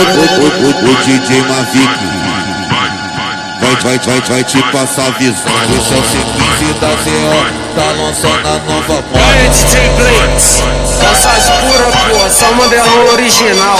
o, DJ Mavic vai, vai, vai, vai te passar visão. Esse é o C15 da ZO, tá lançando a nova moda. Aí, DJ Blitz, passagem pura, pô, só modelão original.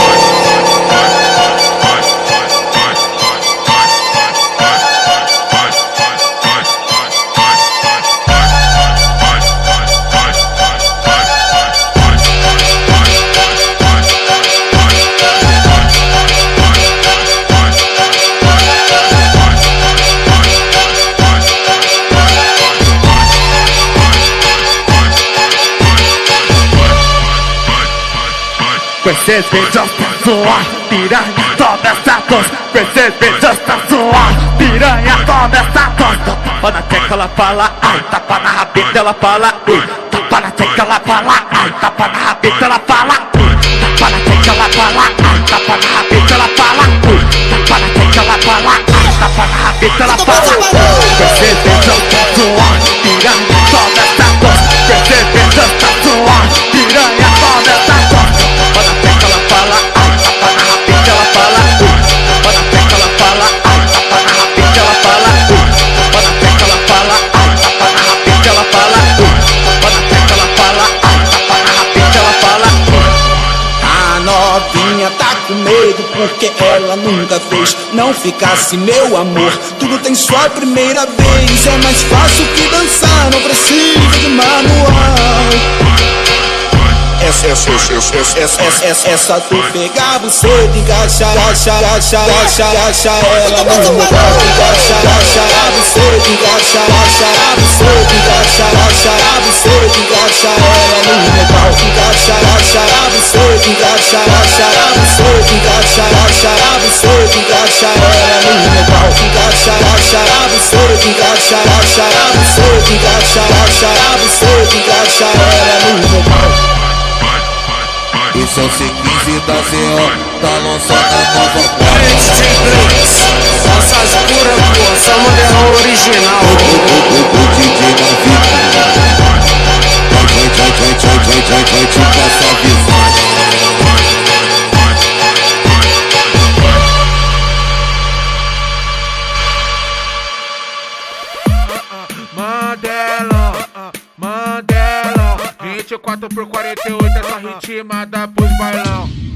Vocês vêm just sua piranha, toma essa Vocês vêm just sua piranha, toma essa dose Tapa na teca, ela fala, ai Tapa na rabeta, ela fala, ui. Tapa na teca, ela fala, ai Tapa na rabeta, ela fala, ui. Tapa na teca, ela fala, ai Tapa na rabeta, ela fala, ui. Tapa na teca, ela fala, ai Tapa na rabeta, ela fala, ui. Vocês vêm just medo porque ela nunca fez. Não ficasse meu amor, tudo tem sua primeira vez. É mais fácil que dançar, não precisa de manual. Essa, essa, essa, essa, essa tu pegar você, engaixar, engaixar, engaixar, engaixar, engaixar ela no meu pau, engaixar, engaixar você, engaixar, engaixar você, engaixar, engaixar você, engaixar ela no meu xará no pau Fica xará, xará do soro Fica xará, xará do soro no pau e são C15 da ZO, tá lançada nova. 3, 3. 24 por 48 essa ritmada pros bailão